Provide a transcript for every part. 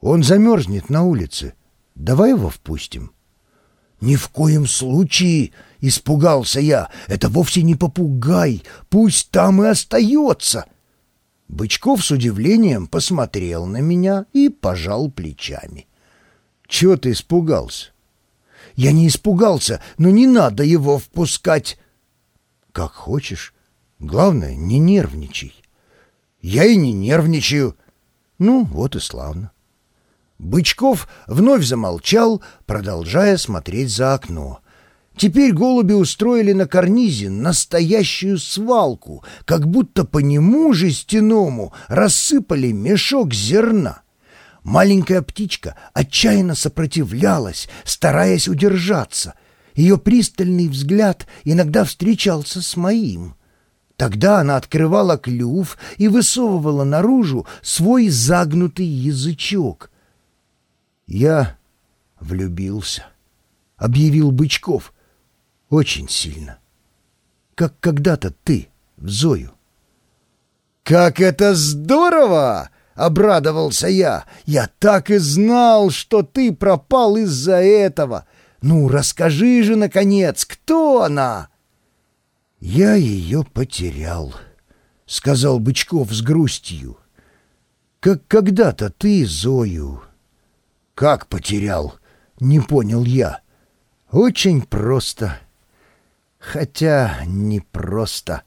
Он замерзнет на улице. Давай его впустим». «Ни в коем случае!» — испугался я. «Это вовсе не попугай. Пусть там и остается!» Бычков с удивлением посмотрел на меня и пожал плечами. «Чего ты испугался?» «Я не испугался, но не надо его впускать!» «Как хочешь. Главное, не нервничай». «Я и не нервничаю». «Ну, вот и славно». Бычков вновь замолчал, продолжая смотреть за окно. Теперь голуби устроили на карнизе настоящую свалку, как будто по нему жестяному рассыпали мешок зерна. Маленькая птичка отчаянно сопротивлялась, стараясь удержаться. Ее пристальный взгляд иногда встречался с моим. Тогда она открывала клюв и высовывала наружу свой загнутый язычок — «Я влюбился», — объявил Бычков. «Очень сильно. Как когда-то ты в Зою». «Как это здорово!» — обрадовался я. «Я так и знал, что ты пропал из-за этого. Ну, расскажи же, наконец, кто она?» «Я ее потерял», — сказал Бычков с грустью. «Как когда-то ты Зою «Как потерял?» — не понял я. «Очень просто. Хотя не просто».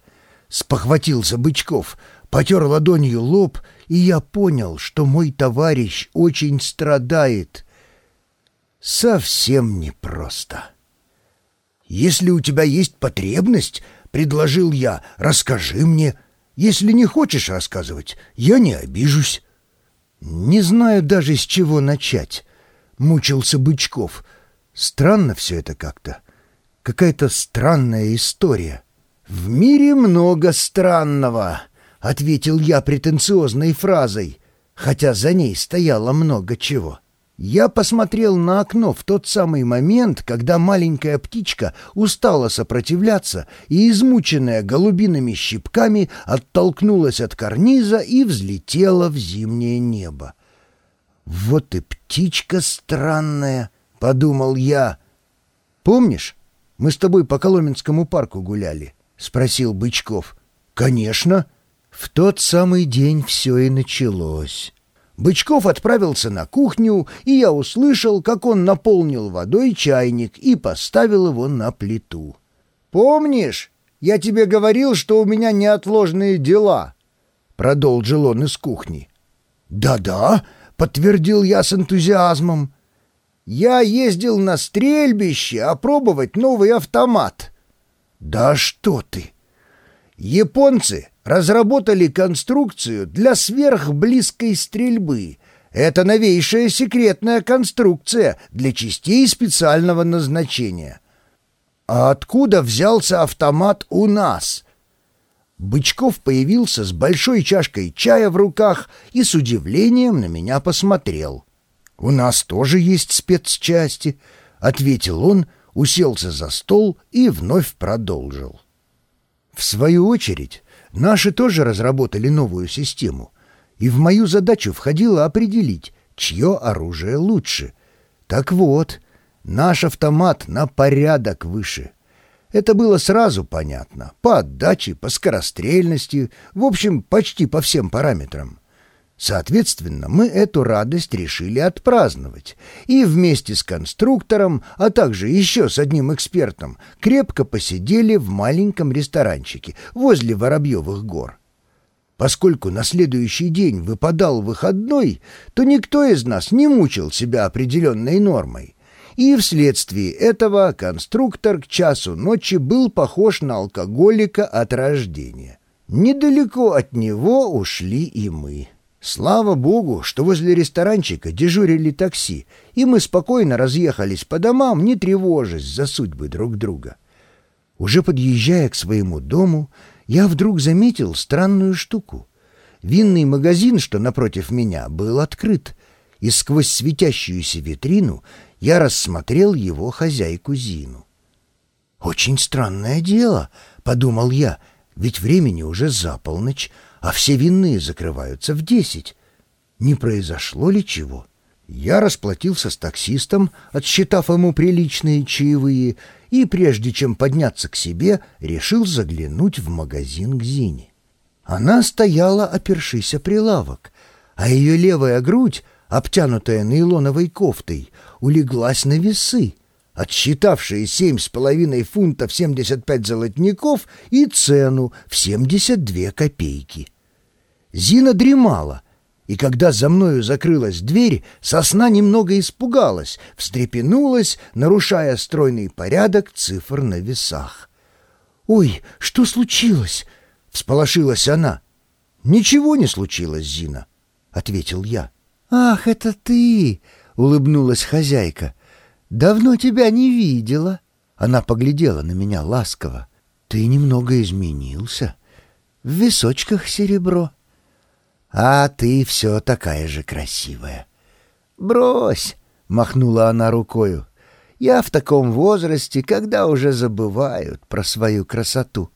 Спохватился Бычков, потер ладонью лоб, и я понял, что мой товарищ очень страдает. Совсем непросто. «Если у тебя есть потребность, — предложил я, — расскажи мне. Если не хочешь рассказывать, я не обижусь». «Не знаю даже, с чего начать», — мучился Бычков. «Странно все это как-то. Какая-то странная история». «В мире много странного», — ответил я претенциозной фразой, хотя за ней стояло много чего. Я посмотрел на окно в тот самый момент, когда маленькая птичка устала сопротивляться и, измученная голубиными щипками, оттолкнулась от карниза и взлетела в зимнее небо. «Вот и птичка странная», — подумал я. «Помнишь, мы с тобой по Коломенскому парку гуляли?» — спросил Бычков. «Конечно. В тот самый день все и началось». Бычков отправился на кухню, и я услышал, как он наполнил водой чайник и поставил его на плиту. «Помнишь, я тебе говорил, что у меня неотложные дела?» Продолжил он из кухни. «Да-да», — подтвердил я с энтузиазмом. «Я ездил на стрельбище опробовать новый автомат». «Да что ты!» Японцы разработали конструкцию для сверхблизкой стрельбы. Это новейшая секретная конструкция для частей специального назначения. А откуда взялся автомат у нас? Бычков появился с большой чашкой чая в руках и с удивлением на меня посмотрел. «У нас тоже есть спецчасти», — ответил он, уселся за стол и вновь продолжил. В свою очередь, Наши тоже разработали новую систему, и в мою задачу входило определить, чье оружие лучше. Так вот, наш автомат на порядок выше. Это было сразу понятно, по отдаче, по скорострельности, в общем, почти по всем параметрам. Соответственно, мы эту радость решили отпраздновать. И вместе с конструктором, а также еще с одним экспертом, крепко посидели в маленьком ресторанчике возле Воробьевых гор. Поскольку на следующий день выпадал выходной, то никто из нас не мучил себя определенной нормой. И вследствие этого конструктор к часу ночи был похож на алкоголика от рождения. Недалеко от него ушли и мы. Слава богу, что возле ресторанчика дежурили такси, и мы спокойно разъехались по домам, не тревожась за судьбы друг друга. Уже подъезжая к своему дому, я вдруг заметил странную штуку. Винный магазин, что напротив меня, был открыт, и сквозь светящуюся витрину я рассмотрел его хозяйку Зину. «Очень странное дело», — подумал я, — «ведь времени уже за полночь, а все винные закрываются в десять. Не произошло ли чего? Я расплатился с таксистом, отсчитав ему приличные чаевые, и, прежде чем подняться к себе, решил заглянуть в магазин к Зине. Она стояла, опершись о прилавок, а ее левая грудь, обтянутая нейлоновой кофтой, улеглась на весы, отсчитавшие семь с половиной фунтов семьдесят пять золотников и цену в семьдесят две копейки. Зина дремала — и когда за мною закрылась дверь, сосна немного испугалась, встрепенулась, нарушая стройный порядок цифр на весах. «Ой, что случилось?» — всполошилась она. «Ничего не случилось, Зина», — ответил я. «Ах, это ты!» — улыбнулась хозяйка. «Давно тебя не видела». Она поглядела на меня ласково. «Ты немного изменился. В височках серебро». А ты все такая же красивая. Брось, махнула она рукою. Я в таком возрасте, когда уже забывают про свою красоту.